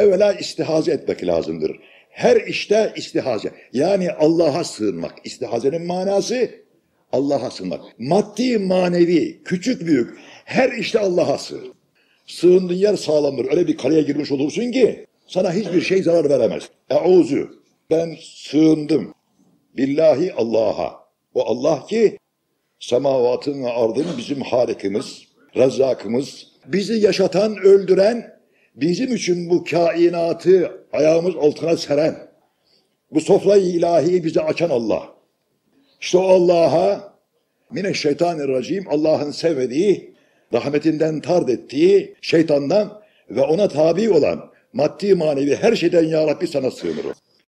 evvela istihaze etmek lazımdır. Her işte istihaze. Yani Allah'a sığınmak. İstihazenin manası Allah'a sığınmak. Maddi, manevi, küçük büyük her işte Allah'a sığın. Sığındığın yer sağlamdır. Öyle bir kaleye girmiş olursun ki sana hiçbir şey zarar veremez. Euzu. Ben sığındım. Billahi Allah'a. O Allah ki semavatın ve ardın bizim halikimiz, rezzakımız, bizi yaşatan, öldüren, bizim için bu kainatı ayağımız altına seren, bu sofrayı ilahiyi bize açan Allah. İşte o Allah'a mineşşeytanirracim Allah'ın sevmediği, rahmetinden tard ettiği şeytandan ve ona tabi olan maddi manevi her şeyden ya Rabbi sana sığınırım.